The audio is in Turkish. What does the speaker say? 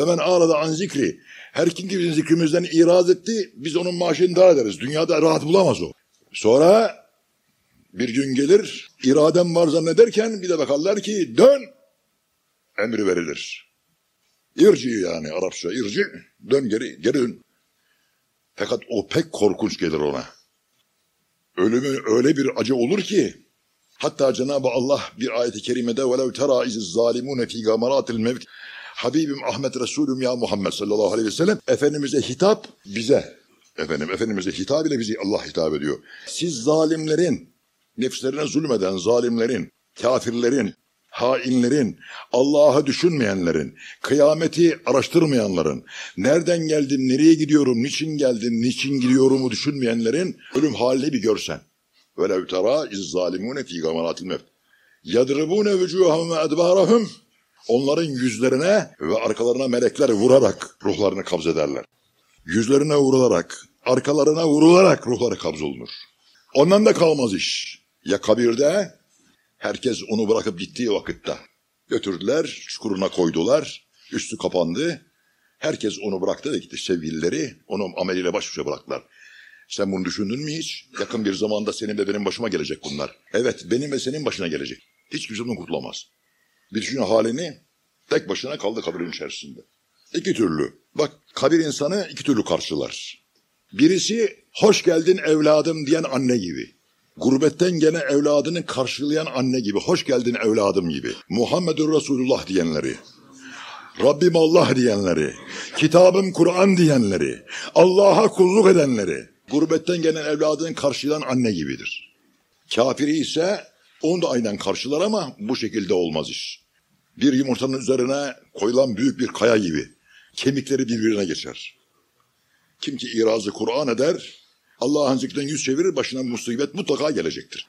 Ve men ağladı an zikri. Her kim ki bizim zikrimizden iraz etti, biz onun maaşını daha ederiz. Dünyada rahat bulamaz o. Sonra bir gün gelir, iradem var zannederken bir de bakarlar ki dön, emri verilir. İrci yani Arapça irci, dön geri, geri dön. Fakat o pek korkunç gelir ona. Ölümü öyle bir acı olur ki, hatta Cenab-ı Allah bir ayet-i kerimede وَلَوْ تَرَى اِذِ الظَّالِمُونَ ف۪ي غَمَرَاتِ الْمَوْتِ Habibim Ahmet Resulüm ya Muhammed sallallahu aleyhi ve sellem Efendimiz'e hitap bize. Efendim Efendimiz'e hitap ile bizi Allah hitap ediyor. Siz zalimlerin, nefslerine zulmeden zalimlerin, kafirlerin, hainlerin, Allah'ı düşünmeyenlerin, kıyameti araştırmayanların, nereden geldim, nereye gidiyorum, niçin geldim, niçin gidiyorumu düşünmeyenlerin ölüm halini bir görsen. وَلَوْ تَرَى اِذْ ظَالِمُونَ ف۪ي غَمَرَاتِ الْمَوْتِ يَضْرِبُونَ وُجُوهَهُمْ وَاَدْبَارَهُمْ Onların yüzlerine ve arkalarına melekler vurarak ruhlarını kabz ederler. Yüzlerine vurularak, arkalarına vurularak ruhları kabz olunur. Ondan da kalmaz iş. Ya kabirde, herkes onu bırakıp gittiği vakitte. Götürdüler, çukuruna koydular, üstü kapandı. Herkes onu bıraktı ve gitti. Sevgilileri onu ameliyle baş başa bıraktılar. Sen bunu düşündün mü hiç? Yakın bir zamanda senin ve benim başıma gelecek bunlar. Evet, benim ve senin başına gelecek. Hiç kimse bundan kurtulamaz. Bir düşün halini tek başına kaldı kabirin içerisinde. İki türlü. Bak kabir insanı iki türlü karşılar. Birisi hoş geldin evladım diyen anne gibi. Gurbetten gene evladını karşılayan anne gibi. Hoş geldin evladım gibi. Muhammedur Resulullah diyenleri. Rabbim Allah diyenleri. Kitabım Kur'an diyenleri. Allah'a kulluk edenleri. Gurbetten gelen evladını karşılayan anne gibidir. Kafiri ise onu da aynen karşılar ama bu şekilde olmaz iş. Bir yumurtanın üzerine koyulan büyük bir kaya gibi. Kemikleri birbirine geçer. Kim ki irazı Kur'an eder, Allah'ın zikrinden yüz çevirir, başına musibet mutlaka gelecektir.